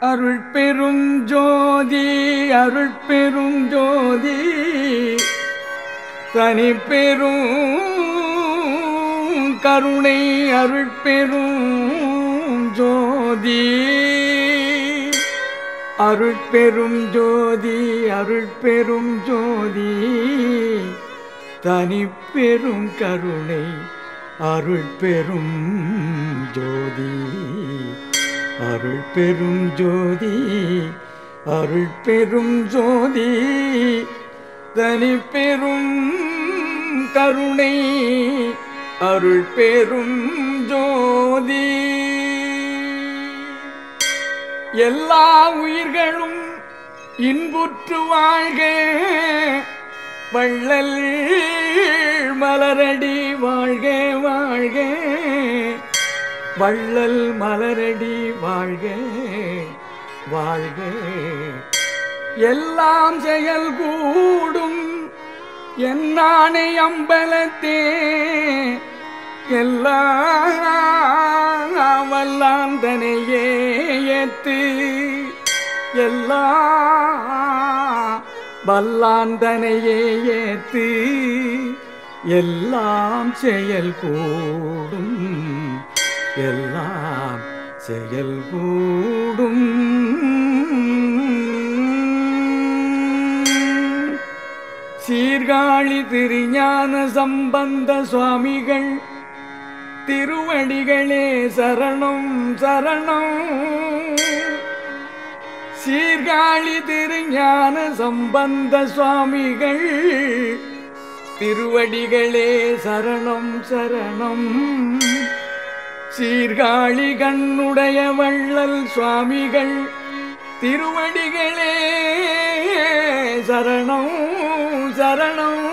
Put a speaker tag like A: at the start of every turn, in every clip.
A: அருள் பெரும் ஜோதி அருள் பெரும் ஜோதி தனி பெரும் கருணை அருள் பெரும் ஜோதி. அருள் பெரும் ஜோதி அருள் பெரும் ஜோதி தனி பெரும் கருணை அருள் பெரும் ஜோதி. அருள் பெரும் ஜோதி அருள் பெரும் ஜோதி. தனி பெரும் கருணை அருள் பெரும் ஜோதி. எல்லா உயிர்களும் இன்புற்று வாழ்க வள்ளல் மலரடி வாழ்க வாழ்க. வள்ளல் மலரடி வாழ்க வாழ்க. எல்லாம் செயல் கூடும் என்னானை அம்பலத்தே. எல்லாம் வல்லான் ஏத்து எல்லா வல்லாந்தனையே ஏத்து. எல்லாம் செயல் கூடும் எல்லாம் செயல் கூடும். சீர்காழி திருஞான சம்பந்த சுவாமிகள் திருவடிகளே சரணம் சரணம். சீர்காழி திருஞான சம்பந்த சுவாமிகள் திருவடிகளே சரணம் சரணம். சீர்காழி கண்ணுடைய வள்ளல் சுவாமிகள் திருவடிகளே சரணம் சரணம்.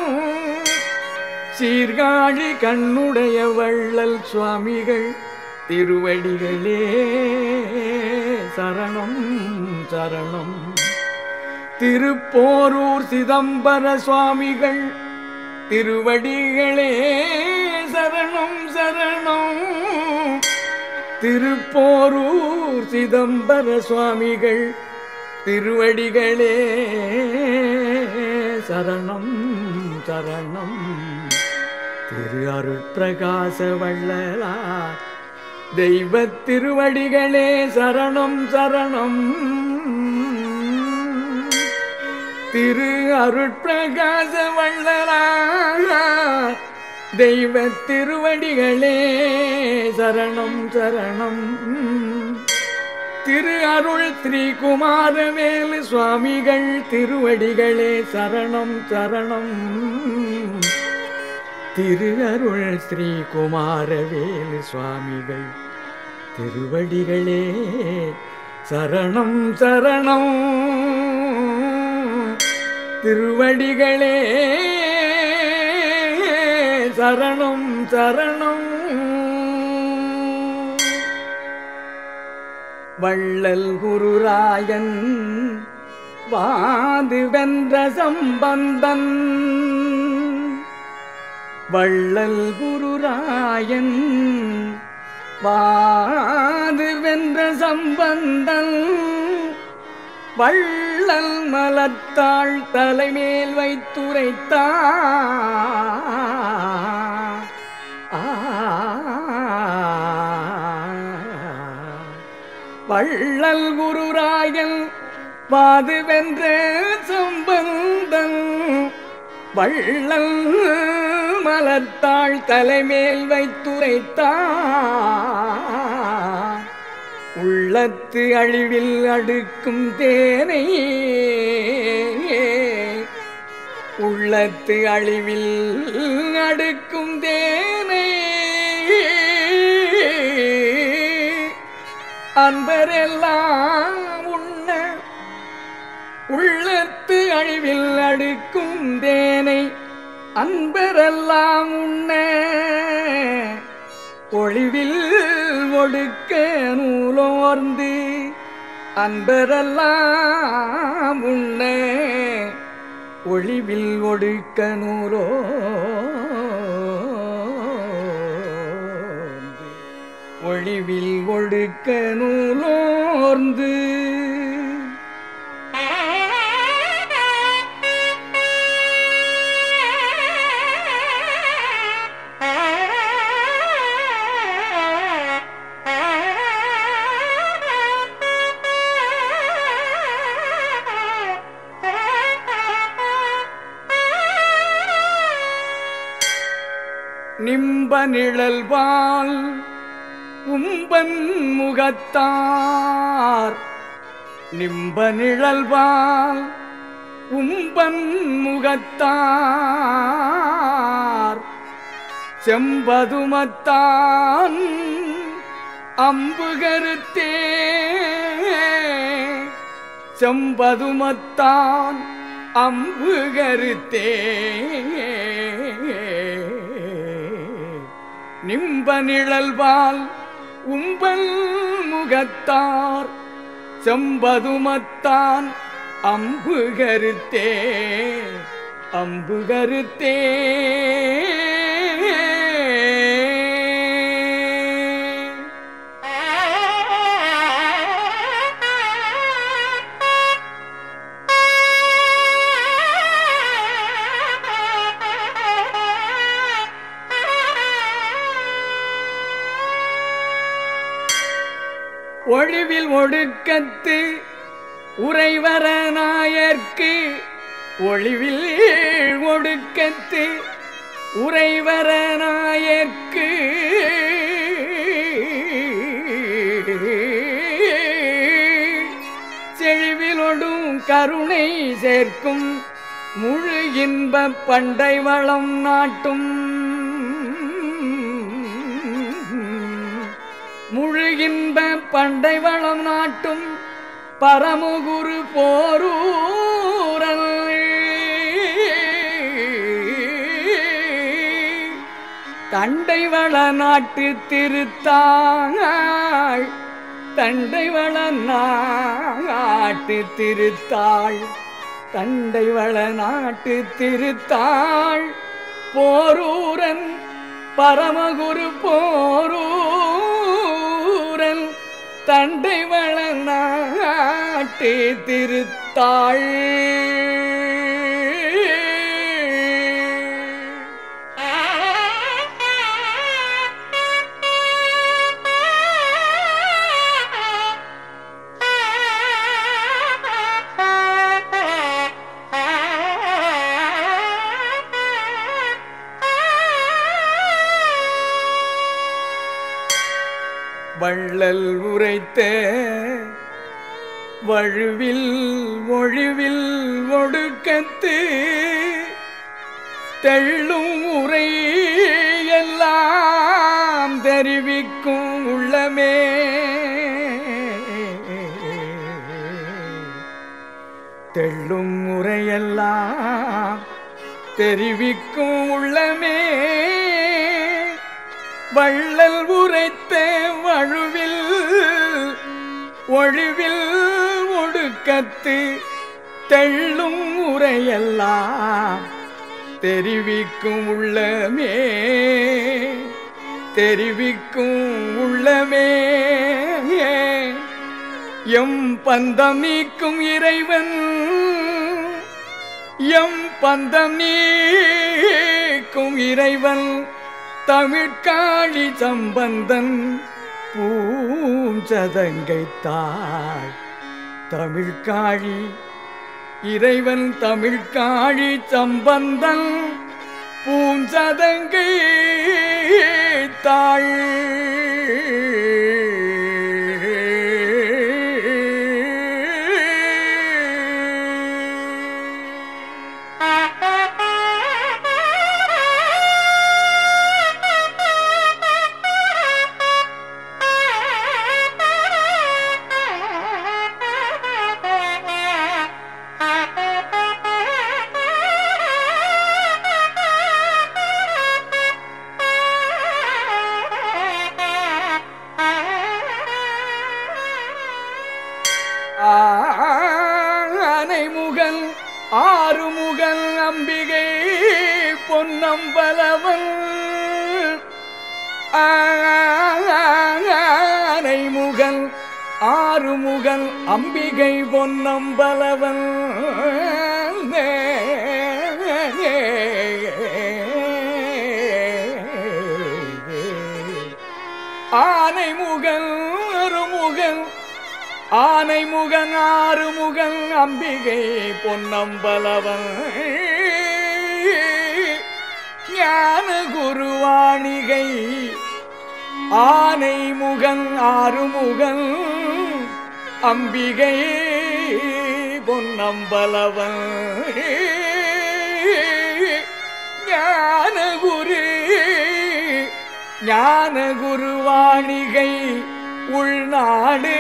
A: சீர்காழி கண்ணுடைய வள்ளல் சுவாமிகள் திருவடிகளே சரணம் சரணம். திருப்போரூர் சிதம்பர சுவாமிகள் திருவடிகளே சரணம் சரணம். திருப்போரூர் சிதம்பர சுவாமிகள் திருவடிகளே சரணம் சரணம். திரு அருட்பிரகாச வள்ளலா தெய்வ திருவடிகளே சரணம் சரணம். திரு அருட்பிரகாச வள்ளலா தெய்வ திருவடிகளே சரணம் சரணம். திரு அருள் ஸ்ரீகுமாரவேலு சுவாமிகள் திருவடிகளே சரணம் சரணம். திரு அருள் ஸ்ரீகுமாரவேலு சுவாமிகள் திருவடிகளே சரணம் சரணம். திருவடிகளே சரணம் சரணம். வள்ளல் குருராயன் வாது வென்ற சம்பந்தன். வள்ளல் குருராயன் வாது வென்ற சம்பந்தன். வள்ளல் மலத்தாள் தலைமேல் வைத்துரைத்தா வள்ளல் குருராயன் வாது வென்ற சம்பந்தன். வள்ளல் மலத்தாள் தலைமேல் வைத்துரைத்தான் உள்ளத்து அழிவில் அடுக்கும் தேனை. உள்ளத்து அழிவில் அடுக்கும் தேனை. அன்பரெல்லாம் உண்ண உள்ளத்து அழிவில் அடுக்கும் தேனை. அன்பரெல்லாம் உண்ண ஒளிவில் ஒடுக்க நூலோர்ந்து அன்பரெல்லாம் உண்ண. ஒளிவில் ஒடுக்க நூலோ ஒளிவில் ஒடுக்க நூலோர்ந்து நிம்ப நிழல்வால் உம்பன் முகத்தார். நிம்ப நிழல்வால் உம்பன் முகத்தார். செம்பதுமத்தான் அம்பு கருத்தே. செம்பதுமத்தான் அம்பு கருத்தே. நிம்ப நிழல்வால் உம்பல் முகத்தார் செம்பதுமத்தான் அம்பு கருத்தே அம்பு கருத்தே ஒடுக்கத்து உறைவர நாயர்க்கு ஒளிவில் ஒடுக்கத்து உறைவர நாயர்க்கு. செழிவிலொடும் கருணை சேர்க்கும் முழு இன்ப பண்டை வளம் நாட்டும். முழு இன்ப பண்டை வளம் நாட்டும் பரமுகுரு போரூரல். தண்டை வள நாட்டு திருத்தாள் தண்டை வள நாட்டு திருத்தாள் தண்டை வள நாட்டு திருத்தாள் போரூரன் பரமகுரு போரூர். தண்டை வள நாட்டு திருத்தாள். வள்ளல் உரைத்த. வழுவில் ஒழிவில் ஒடுக்கத்து. தெள்ளும் உரை எல்லாம் தெரிவிக்கும் உள்ளமே. தெள்ளும் முறையெல்லாம் தெரிவிக்கும் உள்ளமே. வள்ளல் உரைத்த. வழுவில் ஒழிவில் ஒடுக்கத்து தெள்ளும் உரையெல்லாம் தெரிவிக்கும் உள்ளமே தெரிவிக்கும் உள்ளமே. எம் பந்தம் நீக்கும் இறைவன் எம் பந்தம் நீக்கும் இறைவன் தமிழ்காழி சம்பந்தன் பூஞ்சதங்கை தமிழ்காழி இறைவன் தமிழ்காழி சம்பந்தன் பூஞ்சதங்கை தாள் பொன்னம்பலவன் ஆனை முகன் ஆறு முகன் அம்பிகை பொன்னம்பலவன் ஆனை முகன் அருமுகன் ஆனை முகன் ஆறுமுகன் அம்பிகை பொன்னம்பலவன் ஞான குருவாணிகை. ஆனை முகன் ஆறுமுகன் அம்பிகை பொன்னம்பலவன். ஞானகுரு ஞானகுருவாணிகை உள்நாடு.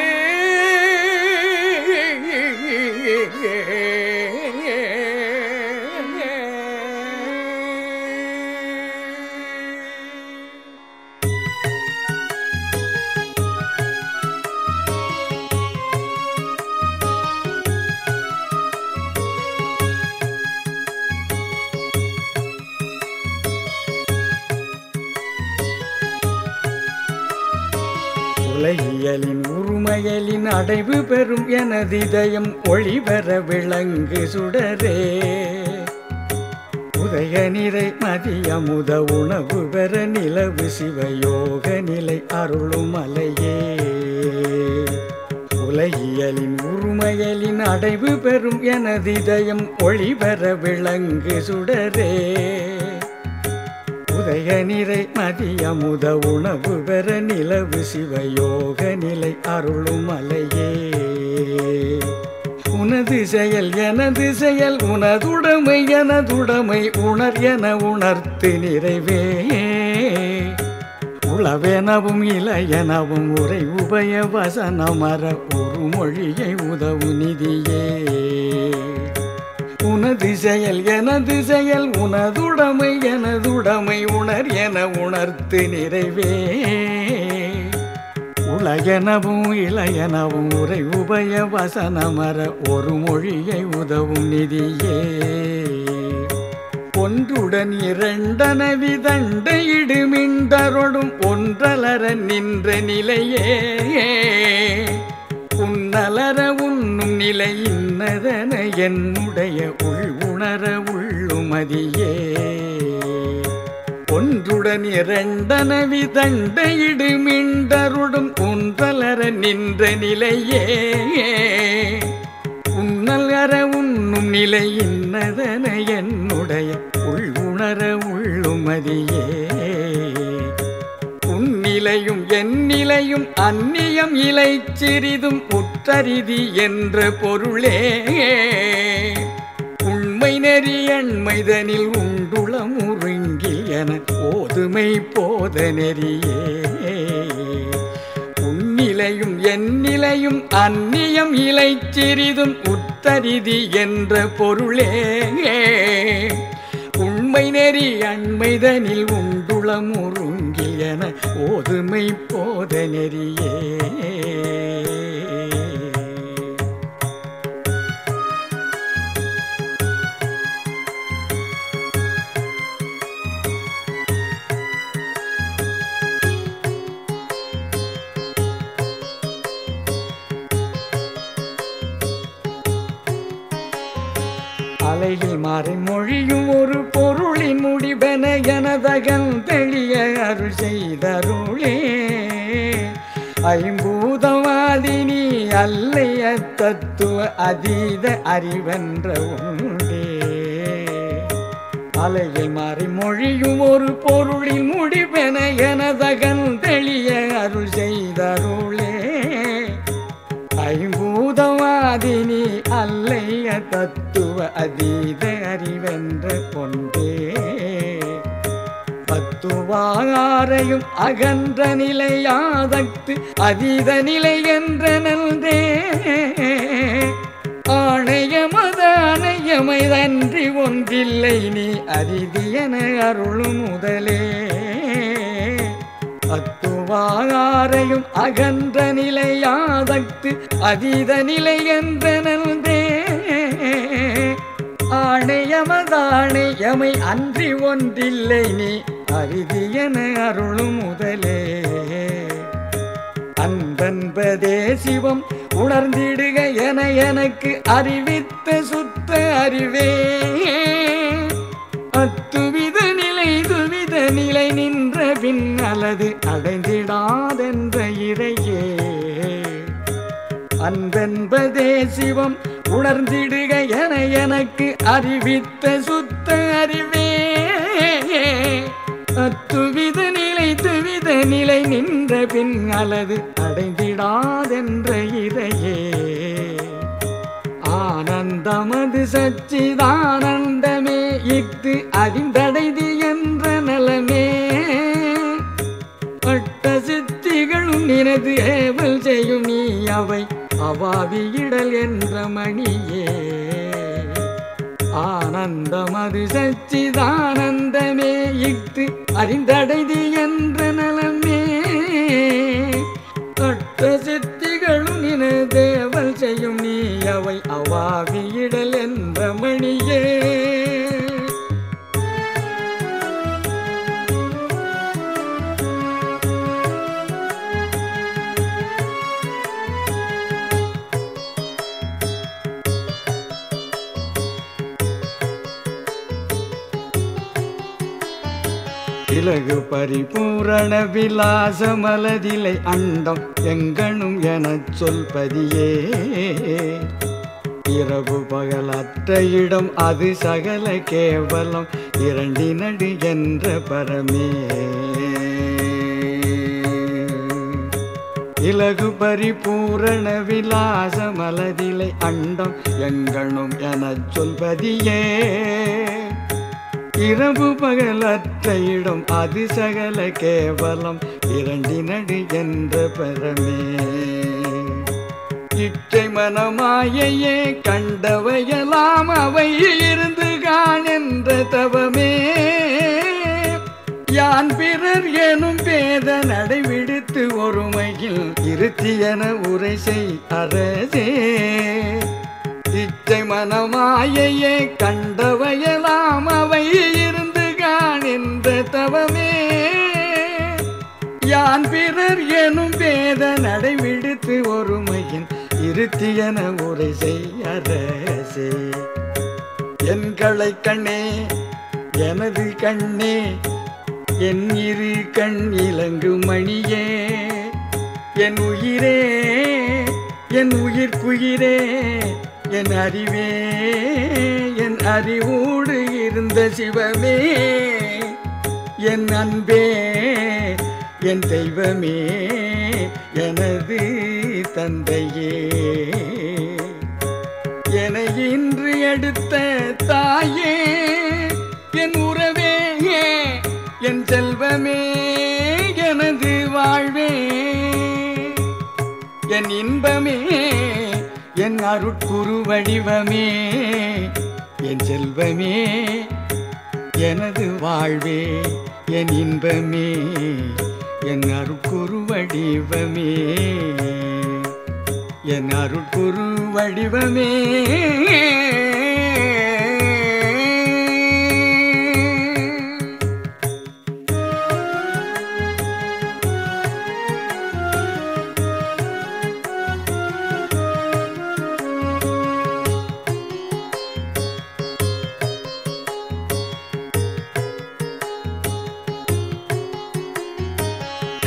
A: உலகியலின் உருமையலின் அடைவு பெறும் எனது இதயம் ஒளிபெற விளங்கு சுடரே. உதய நிறை மதியமுத உணவு பெற நிலவு சிவயோக நிலை அருளும் அலையே. உலகியலின் உருமையலின் அடைவு பெறும் எனது இதயம் ஒளிபெற விளங்கு சுடரே. உதய நிறை மதியமுத உணவு பெற நிலவு சிவயோக நிலை அருளும் அலையே உனது செயல் எனது செயல் உனதுடமை எனதுடமை உணர் என உணர்த்து நிறைவே. உளவெனவும் இளையனவும் உரை உபய வசனமர ஒரு மொழியை உதவு நிதியே. உனது செயல் எனது செயல் உனதுடமை எனதுடமை உணர் என உணர்த்து நிறைவே. உலகெனவும் இளையனவும் உரை உபய வசனமர ஒரு மொழியை உதவும் நிதியே. ஒன்றுடன் இரண்டனவி தண்டையிடுமின்றரொடும் ஒன்றலர நின்ற நிலையே. உன்னலர உன் நிலை இன்னதன என்னுடைய உள் உணர உள்ளுமதியே. ஒன்றுடன் இரண்டனவி தண்டையிடு மிண்டருடும் ஒன்றலர நின்ற நிலையே. உன்னல் அற உண்ணும் நிலை இன்னதன என்னுடைய உள் உணர உள்ளுமதியே. நிலையும் என் நிலையும் அந்நியம் இலை சிறிதும் உற்றரிதி என்ற பொருளே. உண்மை நெறி எண்மைதனில் உண்டுள முருங்கி என போதுமை போத நெறியே. உன்னிலையும் என் நிலையும் அந்நியம் இலை சிறிதும் உத்தரிதி என்ற பொருளே. உண்மை நெறி அண்மைதனில் உண்டுளம் முருங்கி என ஓதுமை போத நெறியே அலையில் மாறி மொழியும் ஒரு பொருளின் முடிவென எனதகன் தெளிய அருள் செய்தருளே. ஐம்பூதவாதினி அல்லைய தத்துவ அதீத அறிவென்ற உண்டே. அலையில் மாறி மொழியும் ஒரு பொருளின் முடிவென எனதகன் தெளிய அருள் செய்தருளே. ஐம்பூதவாதினி அல்லைய தத்துவ அதீத அறிவென்ற கொண்டே பத்துவாரையும் அகன்ற நிலையாதத்து அதீத நிலை என்ற நன்றே. ஆணையமத அணையமைதன்றி ஒன்றில்லை நீ அரிதியன அருளும் முதலே. அத்துவாரையும் அகன்ற நிலையாதத்து அதீத நிலை என்ற நல்தே. ஆணையமதாணையமை அன்றி ஒன்றில்லை நீ அரிதியன அருளும் முதலே. அன்பன்பதே சிவம் உணர்ந்திடுக என எனக்கு அறிவித்த சுத்த அறிவே. அத்துவித நிலை துவித நிலை நின்ற பின் அல்லது அடைந்திடாதென்ற இறையே. அன்பென்பதே சிவம் உணர்ந்திடுக என எனக்கு அறிவித்த சுத்த அறிவே. அத்துவித நிலை துவித நிலை நின்ற பின் அல்லது அடைந்திடாதென்ற இதையே ஆனந்தமது சச்சிதானந்தமே இஃது அறிந்தடை சித்திகளும் ஏவல் செய்யும் நீ அவை அவாவியிடல் என்ற மணியே. ஆனந்தம் அது சச்சிதானந்தமே இஃது அறிந்தடைதி என்ற நலமே. பட்ட சித்திகளும் நின தேவல் செய்யும் நீ அவை அவாவியிடல் என்ற மணியே. இலகு பரிபூரண விலாசமலதிலை அண்டம் எங்கனும் எனச் சொல்பதியே. இரவு பகலற்ற இடம் அது சகல கேவலம் இரண்டினடு என்ற பரமே. இலகு பரிபூரண விலாசமலதிலை அண்டம் எங்கனும் எனச் சொல்பதியே. இரவு பகலற்ற இடம் அதிசகல கேவலம். இரண்டினடு என்ற பெறமே. இச்சை மனமாயையே கண்டவையெல்லாம் அவை இருந்து கான் என்ற தவமே. யான் பிறர் எனும் பேத நடைவிடுத்து ஒருமையில் இருத்தியன உரை செய் அரசே. இச்சை மனமாயையே கண்டவையெல்லாம் அவை இருந்து காணின்ற தவமே. யான் பிறர் எனும் பேத நடை விடுத்து ஒருமையின் இருத்தியன உரை செய்யரசே என் களை கண்ணே எனது கண்ணே என் இரு கண் இலங்கு மணியே. என் உயிரே என் உயிர் குயிரே என் அறிவே என் அறிவோடு இருந்த சிவமே. என் அன்பே என் தெய்வமே எனது தந்தையே. என இன்று எடுத்த தாயே என் உறவே என் செல்வமே எனது வாழ்வே. என் இன்பமே என் அருட்குரு வடிவமே என் செல்வமே எனது வாழ்வே என் இன்பமே என் அருட்குரு வடிவமே என் அருட்குரு வடிவமே.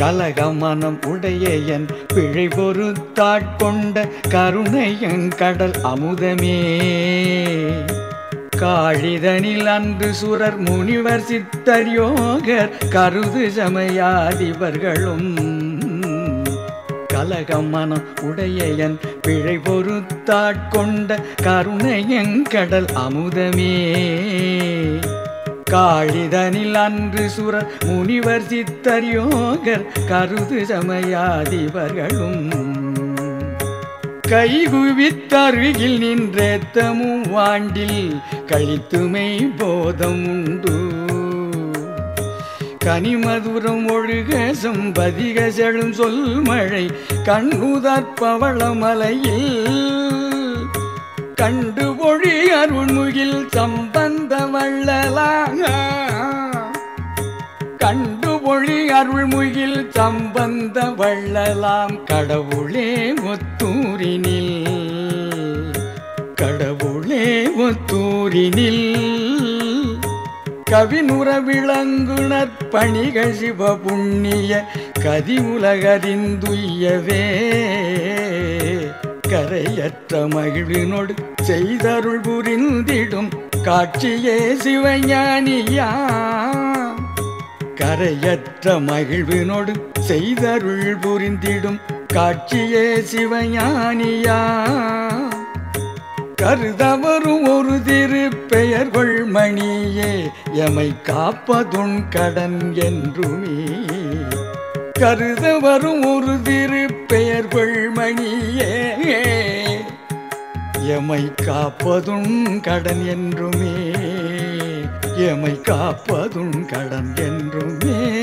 A: கலகமனம் உடைய என் பிழை பொறுத்தாட்கொண்ட கருணையங்கடல் அமுதமே. காழிதனில் அன்று சுரர் முனிவர் சித்தர் யோகர் கருது சமயாதிபர்களும். கலகமனம் உடைய என் பிழை பொறுத்தாட்கொண்ட கருணையங்கடல் அமுதமே. காளிதனில் அன்று சுர முனிவர் சித்தர் யோகர் கருது சமயாதிபர்களும். கைகுவித்தருகில் நின்றேத்தமும் வாண்டில் கழித்துமை போதம் உண்டு. கனிமதுரம் ஒழுக சம்பதிக செழும் சொல் மழை கண்ணுதற்பவளமலையில் கண்டு ஒழி அருள்முகில் சம்பந்த வள்ளலாக. கண்டு ஒளி அருள்முகில் சம்பந்த வள்ளலாம் கடவுளே ஒத்தூரினில். கடவுளே ஒத்தூரினில். கவினுற விளங்குணர் பணிகள் சிவ புண்ணிய கதி உலகறிந்துயவே கரையற்ற மகிழினோடு செய்தருள் புரிந்திடும் காட்சியே சிவஞானியா கரையற்ற மகிழ்வினோடு செய்தருள் புரிந்திடும் காட்சியே சிவஞானியா கருதவரும் ஒரு திரு பெயர்கொள் மணியே எமை காப்பதுன் கடன் என்றுமே. கருத வரும் ஒரு திரு பெயர் மணியே. எமை காப்பதும் கடன் என்றுமே. எமை காப்பதும் கடன் என்றுமே.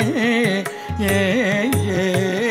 A: ஏ ஏ.